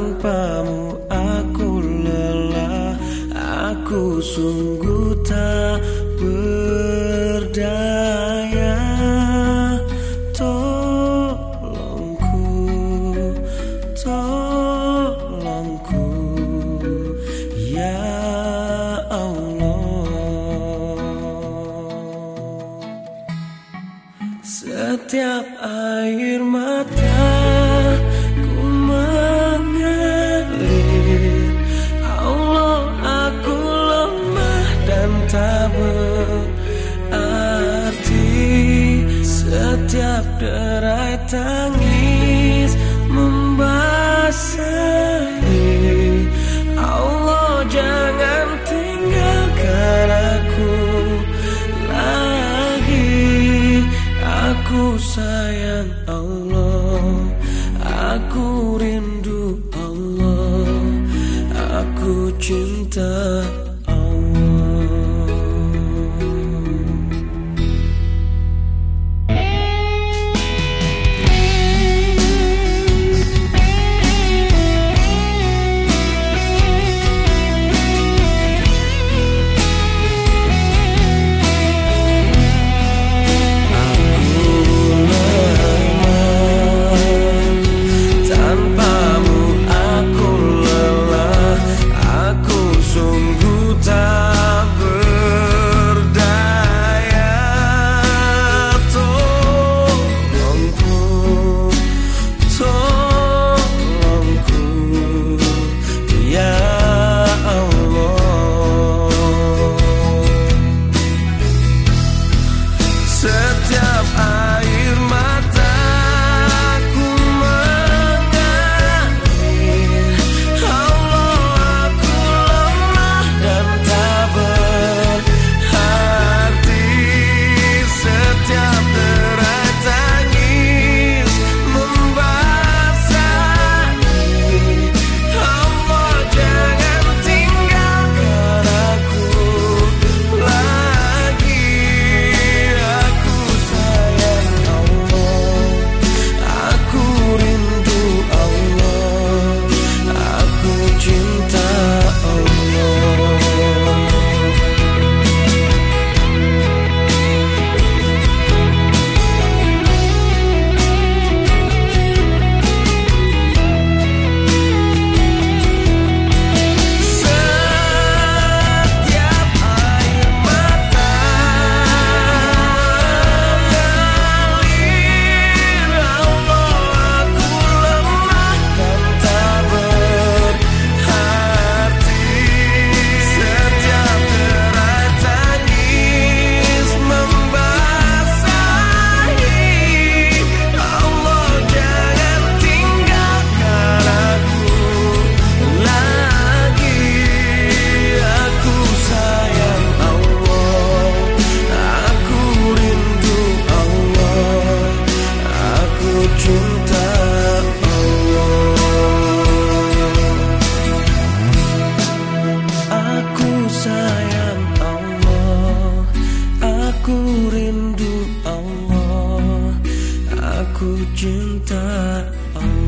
tanpamu aku lelah Aku sungguh tak berdaya. Tolongku, tolongku Ya Allah. Setiap air mata tak berarti Setiap derai tangis membasahi. Allah jangan tinggalkan aku lagi. Aku sayang Allah Aku rindu Allah Aku cinta Aku cinta Allah oh.